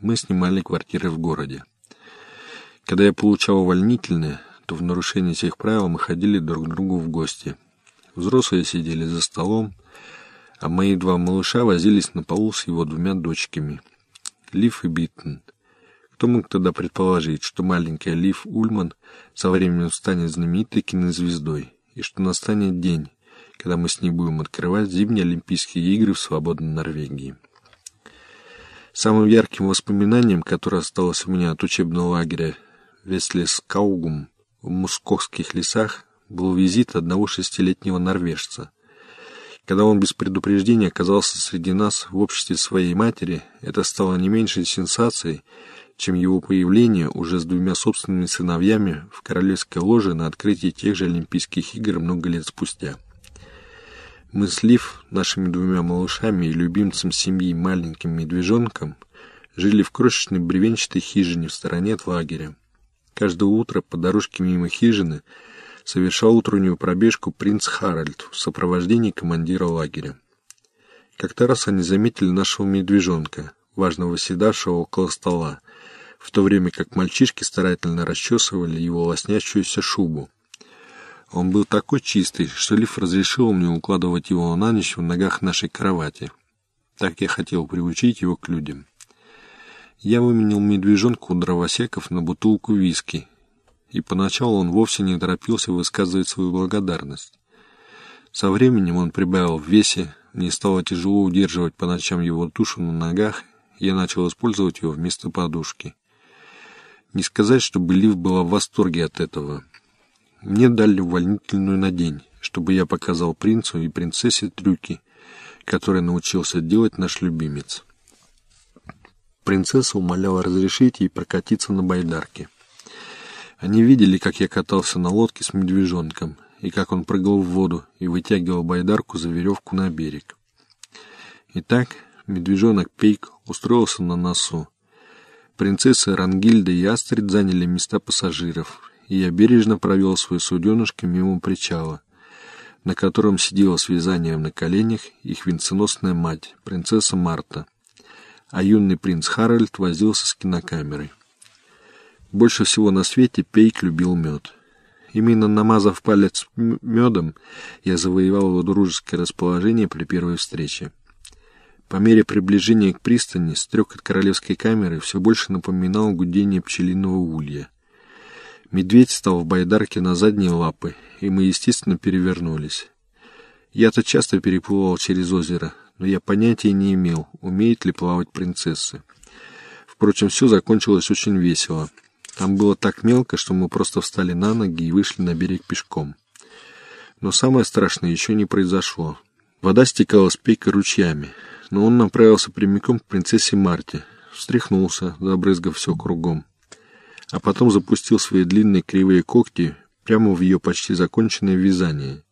мы снимали квартиры в городе. Когда я получал увольнительное, то в нарушении всех правил мы ходили друг к другу в гости. Взрослые сидели за столом, а мои два малыша возились на полу с его двумя дочками. Лив и Биттон. Кто мог тогда предположить, что маленькая Лив Ульман со временем станет знаменитой кинозвездой, и что настанет день, когда мы с ней будем открывать зимние Олимпийские игры в свободной Норвегии. Самым ярким воспоминанием, которое осталось у меня от учебного лагеря Веслескаугум в Мускохских лесах, был визит одного шестилетнего норвежца. Когда он без предупреждения оказался среди нас в обществе своей матери, это стало не меньшей сенсацией, чем его появление уже с двумя собственными сыновьями в королевской ложе на открытии тех же Олимпийских игр много лет спустя. Мы с Лив, нашими двумя малышами и любимцем семьи маленьким медвежонком, жили в крошечной бревенчатой хижине в стороне от лагеря. Каждое утро по дорожке мимо хижины совершал утреннюю пробежку принц Харальд в сопровождении командира лагеря. Как-то раз они заметили нашего медвежонка, важно восседавшего около стола, в то время как мальчишки старательно расчесывали его лоснящуюся шубу. Он был такой чистый, что Лив разрешил мне укладывать его на ночь в ногах нашей кровати. Так я хотел приучить его к людям. Я выменил медвежонку у дровосеков на бутылку виски, и поначалу он вовсе не торопился высказывать свою благодарность. Со временем он прибавил в весе, мне стало тяжело удерживать по ночам его тушу на ногах, я начал использовать его вместо подушки. Не сказать, чтобы Лив была в восторге от этого. Мне дали увольнительную на день, чтобы я показал принцу и принцессе трюки, которые научился делать наш любимец. Принцесса умоляла разрешить ей прокатиться на байдарке. Они видели, как я катался на лодке с медвежонком, и как он прыгал в воду и вытягивал байдарку за веревку на берег. Итак, медвежонок Пейк устроился на носу, Принцесса Рангильда и Астрид заняли места пассажиров, и я бережно провел свое суденышко мимо причала, на котором сидела с вязанием на коленях их венценосная мать, принцесса Марта, а юный принц Харальд возился с кинокамерой. Больше всего на свете Пейк любил мед. Именно намазав палец медом, я завоевал его дружеское расположение при первой встрече. По мере приближения к пристани стрекот королевской камеры все больше напоминал гудение пчелиного улья. Медведь стал в байдарке на задние лапы, и мы, естественно, перевернулись. Я-то часто переплывал через озеро, но я понятия не имел, умеет ли плавать принцессы. Впрочем, все закончилось очень весело. Там было так мелко, что мы просто встали на ноги и вышли на берег пешком. Но самое страшное еще не произошло. Вода стекала с пейка ручьями но он направился прямиком к принцессе Марте, встряхнулся, забрызгав все кругом, а потом запустил свои длинные кривые когти прямо в ее почти законченное вязание.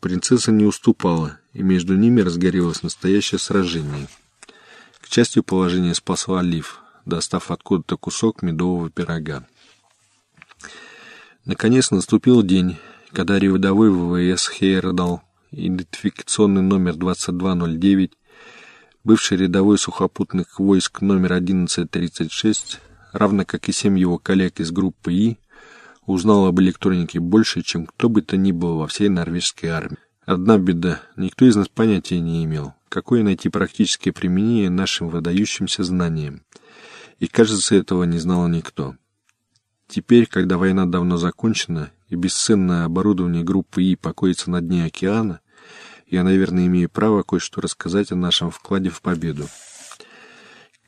Принцесса не уступала, и между ними разгорелось настоящее сражение. К счастью, положение спасла Лив, достав откуда-то кусок медового пирога. Наконец наступил день, когда рядовой ВВС Хейердал, идентификационный номер 2209, бывший рядовой сухопутных войск номер 1136, равно как и семь его коллег из группы И, узнал об электронике больше, чем кто бы то ни был во всей норвежской армии. Одна беда, никто из нас понятия не имел, какое найти практическое применение нашим выдающимся знаниям. И, кажется, этого не знал никто. Теперь, когда война давно закончена, и бесценное оборудование группы И покоится на дне океана, я, наверное, имею право кое-что рассказать о нашем вкладе в победу.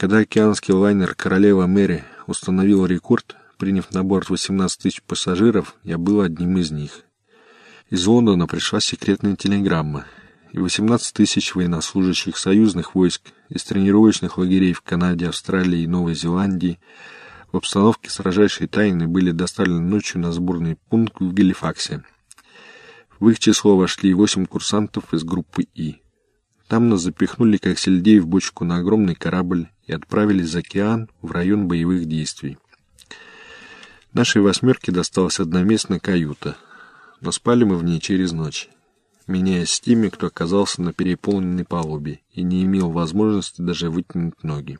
Когда океанский лайнер «Королева Мэри» установил рекорд, приняв на борт 18 тысяч пассажиров, я был одним из них. Из Лондона пришла секретная телеграмма, и 18 тысяч военнослужащих союзных войск из тренировочных лагерей в Канаде, Австралии и Новой Зеландии в обстановке сражайшей тайны были доставлены ночью на сборный пункт в Галифаксе – в их число вошли восемь курсантов из группы И. Там нас запихнули как сельдей в бочку на огромный корабль и отправились за океан в район боевых действий. Нашей восьмерке досталась одноместная каюта, но спали мы в ней через ночь, меняясь с теми, кто оказался на переполненной палубе и не имел возможности даже вытянуть ноги.